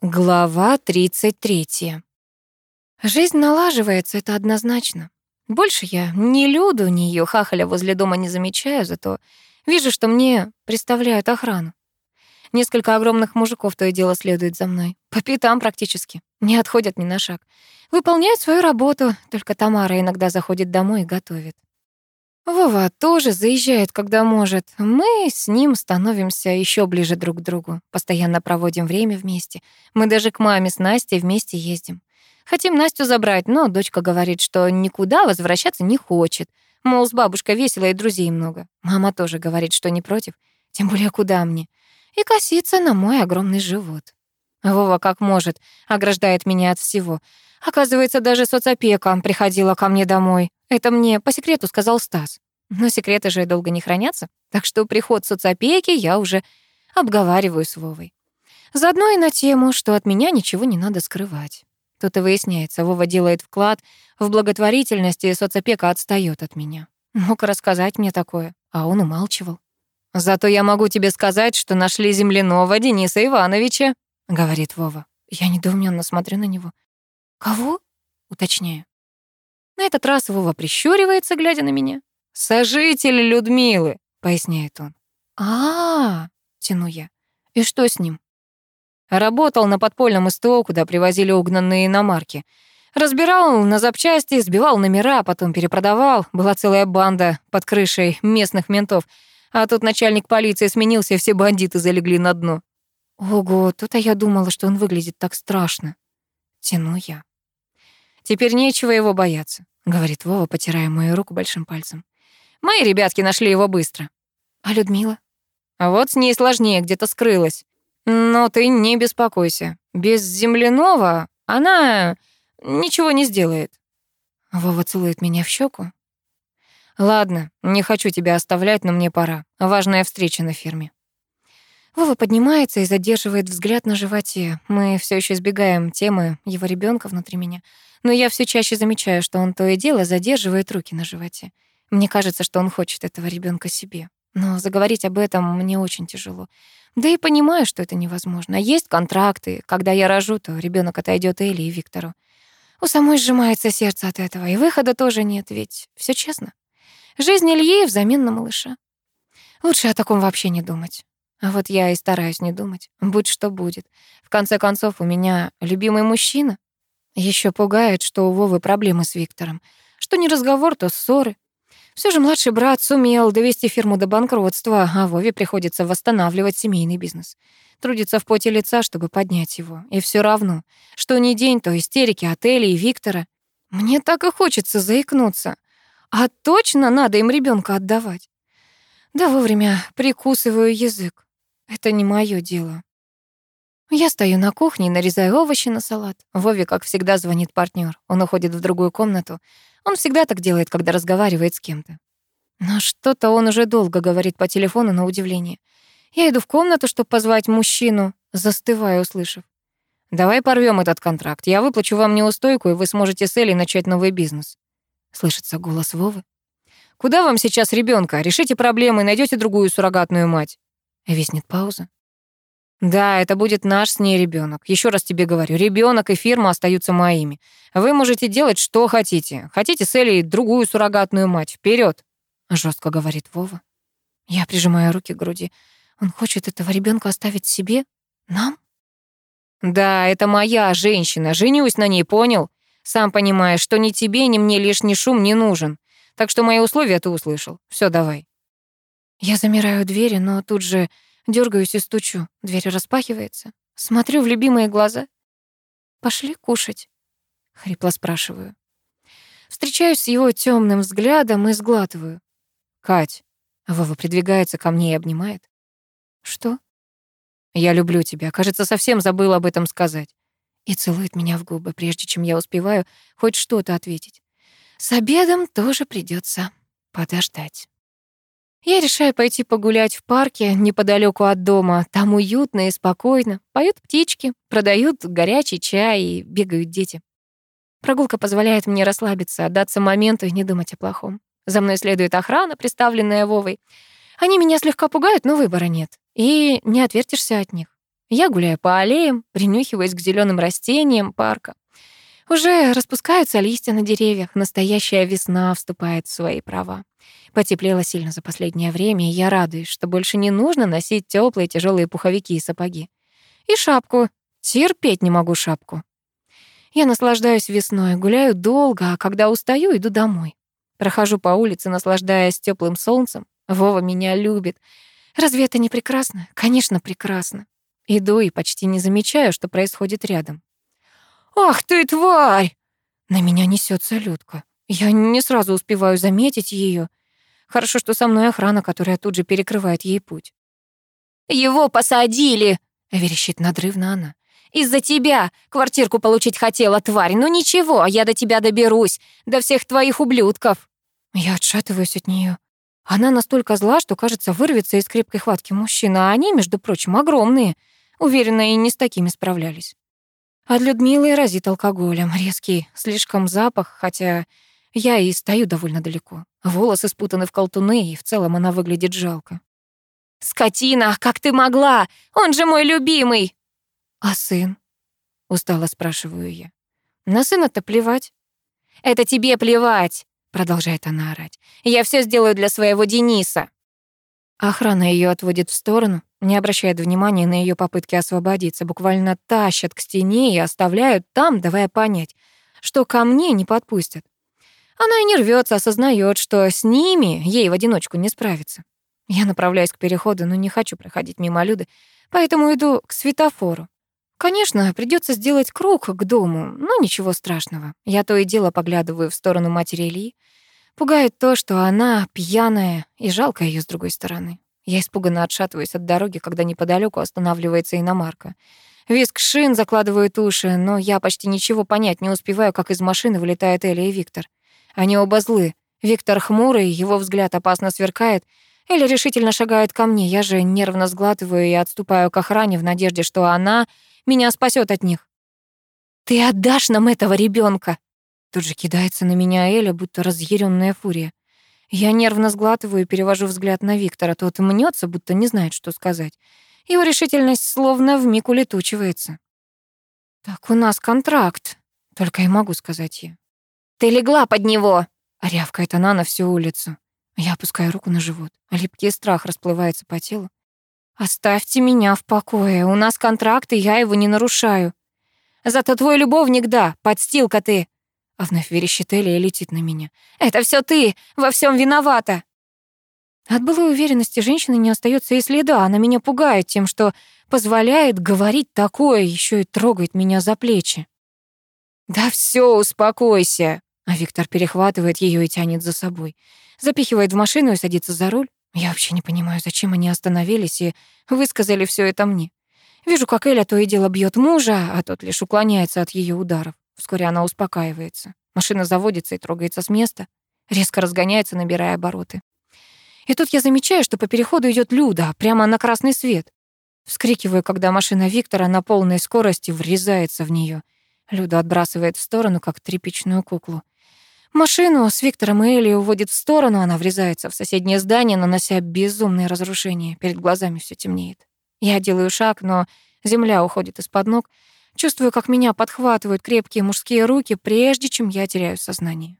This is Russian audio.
Глава 33. Жизнь налаживается, это однозначно. Больше я ни Люду, ни ее хахаля возле дома не замечаю, зато вижу, что мне представляют охрану. Несколько огромных мужиков то и дело следует за мной. По пятам практически. Не отходят ни на шаг. Выполняют свою работу, только Тамара иногда заходит домой и готовит. Вова тоже заезжает, когда может. Мы с ним становимся еще ближе друг к другу. Постоянно проводим время вместе. Мы даже к маме с Настей вместе ездим. Хотим Настю забрать, но дочка говорит, что никуда возвращаться не хочет. Мол, с бабушкой весело и друзей много. Мама тоже говорит, что не против. Тем более, куда мне? И косится на мой огромный живот. Вова как может, ограждает меня от всего. Оказывается, даже соцопека приходила ко мне домой. Это мне по секрету сказал Стас. Но секреты же долго не хранятся, так что приход соцопеки я уже обговариваю с Вовой. Заодно и на тему, что от меня ничего не надо скрывать. Тут и выясняется, Вова делает вклад в благотворительность, и соцопека отстаёт от меня. Мог рассказать мне такое, а он умалчивал. «Зато я могу тебе сказать, что нашли земляного Дениса Ивановича», — говорит Вова. Я недоуменно смотрю на него. «Кого?» — уточняю. На этот раз Вова прищуривается, глядя на меня. «Сожитель Людмилы», — поясняет он. а, -а, -а тяну я. «И что с ним?» Работал на подпольном СТО, куда привозили угнанные иномарки. Разбирал на запчасти, сбивал номера, потом перепродавал. Была целая банда под крышей местных ментов. А тут начальник полиции сменился, и все бандиты залегли на дно. Ого, тут я думала, что он выглядит так страшно. Тяну я. Теперь нечего его бояться, говорит Вова, потирая мою руку большим пальцем. Мои ребятки нашли его быстро. А Людмила? А вот с ней сложнее, где-то скрылась. Но ты не беспокойся. Без земляного она ничего не сделает. Вова целует меня в щеку. Ладно, не хочу тебя оставлять, но мне пора. Важная встреча на ферме. Вова поднимается и задерживает взгляд на животе. Мы все еще избегаем темы его ребенка внутри меня но я все чаще замечаю, что он то и дело задерживает руки на животе. Мне кажется, что он хочет этого ребенка себе. Но заговорить об этом мне очень тяжело. Да и понимаю, что это невозможно. Есть контракты. Когда я рожу, то ребенок отойдет Элли и Виктору. У самой сжимается сердце от этого, и выхода тоже нет, ведь все честно. Жизнь Ильи взамен на малыша. Лучше о таком вообще не думать. А вот я и стараюсь не думать. Будь что будет. В конце концов, у меня любимый мужчина, еще пугает, что у Вовы проблемы с Виктором. Что не разговор, то ссоры. Все же младший брат сумел довести фирму до банкротства, а Вове приходится восстанавливать семейный бизнес. Трудится в поте лица, чтобы поднять его. И все равно, что ни день, то истерики от Эли и Виктора. Мне так и хочется заикнуться. А точно надо им ребенка отдавать? Да вовремя прикусываю язык. Это не мое дело. Я стою на кухне и нарезаю овощи на салат. Вове, как всегда, звонит партнер. Он уходит в другую комнату. Он всегда так делает, когда разговаривает с кем-то. Но что-то он уже долго говорит по телефону на удивление. Я иду в комнату, чтобы позвать мужчину, застываю, услышав. «Давай порвем этот контракт. Я выплачу вам неустойку, и вы сможете с Элей начать новый бизнес». Слышится голос Вовы. «Куда вам сейчас ребенка? Решите проблемы, найдете другую суррогатную мать». Виснет пауза. Да, это будет наш с ней ребенок. Еще раз тебе говорю, ребенок и фирма остаются моими. Вы можете делать, что хотите. Хотите с Элей другую суррогатную мать. Вперед, жестко говорит Вова. Я прижимаю руки к груди. Он хочет этого ребенка оставить себе? Нам? Да, это моя женщина. Женюсь на ней, понял? Сам понимаешь, что ни тебе, ни мне лишний шум не нужен. Так что мои условия ты услышал. Все, давай. Я замираю у двери, но тут же Дёргаюсь и стучу. Дверь распахивается. Смотрю в любимые глаза. «Пошли кушать?» — хрипло спрашиваю. Встречаюсь с его темным взглядом и сглатываю. «Кать!» — Вова придвигается ко мне и обнимает. «Что?» «Я люблю тебя. Кажется, совсем забыл об этом сказать». И целует меня в губы, прежде чем я успеваю хоть что-то ответить. С обедом тоже придется подождать. Я решаю пойти погулять в парке неподалеку от дома. Там уютно и спокойно. Поют птички, продают горячий чай и бегают дети. Прогулка позволяет мне расслабиться, отдаться моменту и не думать о плохом. За мной следует охрана, представленная Вовой. Они меня слегка пугают, но выбора нет. И не отвертишься от них. Я гуляю по аллеям, принюхиваясь к зеленым растениям парка. Уже распускаются листья на деревьях, настоящая весна вступает в свои права. Потеплело сильно за последнее время, и я радуюсь, что больше не нужно носить теплые тяжелые пуховики и сапоги. И шапку. Терпеть не могу шапку. Я наслаждаюсь весной, гуляю долго, а когда устаю, иду домой. Прохожу по улице, наслаждаясь теплым солнцем. Вова меня любит. Разве это не прекрасно? Конечно, прекрасно. Иду и почти не замечаю, что происходит рядом. «Ах ты, тварь!» На меня несется Людка. Я не сразу успеваю заметить ее. Хорошо, что со мной охрана, которая тут же перекрывает ей путь. «Его посадили!» — верещит надрывно она. «Из-за тебя квартирку получить хотела, тварь. Ну ничего, я до тебя доберусь, до всех твоих ублюдков». Я отшатываюсь от нее. Она настолько зла, что, кажется, вырвется из крепкой хватки мужчины, а они, между прочим, огромные. Уверена, и не с такими справлялись. От Людмилы разит алкоголем, резкий, слишком запах, хотя я и стою довольно далеко. Волосы спутаны в колтуны, и в целом она выглядит жалко. «Скотина, как ты могла? Он же мой любимый!» «А сын?» — устало спрашиваю я. «На сына-то плевать». «Это тебе плевать!» — продолжает она орать. «Я все сделаю для своего Дениса». Охрана ее отводит в сторону, не обращает внимания на ее попытки освободиться, буквально тащат к стене и оставляют там, давая понять, что ко мне не подпустят. Она и не рвется, осознает, что с ними ей в одиночку не справиться. Я направляюсь к переходу, но не хочу проходить мимо Люды, поэтому иду к светофору. Конечно, придется сделать круг к дому, но ничего страшного. Я то и дело поглядываю в сторону матери Ильи. Пугает то, что она пьяная, и жалко ее с другой стороны. Я испуганно отшатываюсь от дороги, когда неподалеку останавливается иномарка. Виск шин закладывает уши, но я почти ничего понять не успеваю, как из машины вылетает Эля и Виктор. Они оба злы. Виктор хмурый, его взгляд опасно сверкает. Эля решительно шагает ко мне, я же нервно сглатываю и отступаю к охране в надежде, что она меня спасет от них. «Ты отдашь нам этого ребенка? Тут же кидается на меня Эля, будто разъяренная фурия. Я нервно сглатываю и перевожу взгляд на Виктора. Тот мнется, будто не знает, что сказать. Его решительность словно вмиг улетучивается. «Так у нас контракт», — только и могу сказать я. «Ты легла под него!» — рявкает она на всю улицу. Я опускаю руку на живот, а липкий страх расплывается по телу. «Оставьте меня в покое, у нас контракт, и я его не нарушаю. Зато твой любовник, да, подстилка ты. А вновь верещит Эля и летит на меня. «Это все ты! Во всем виновата!» От былой уверенности женщины не остается и следа. Она меня пугает тем, что позволяет говорить такое, еще и трогает меня за плечи. «Да все, успокойся!» А Виктор перехватывает ее и тянет за собой. Запихивает в машину и садится за руль. Я вообще не понимаю, зачем они остановились и высказали все это мне. Вижу, как Эля то и дело бьет мужа, а тот лишь уклоняется от ее ударов. Вскоре она успокаивается. Машина заводится и трогается с места. Резко разгоняется, набирая обороты. И тут я замечаю, что по переходу идет Люда, прямо на красный свет. Вскрикиваю, когда машина Виктора на полной скорости врезается в нее. Люда отбрасывает в сторону, как тряпичную куклу. Машину с Виктором и Элли уводит в сторону, она врезается в соседнее здание, нанося безумные разрушения. Перед глазами все темнеет. Я делаю шаг, но земля уходит из-под ног. Чувствую, как меня подхватывают крепкие мужские руки, прежде чем я теряю сознание.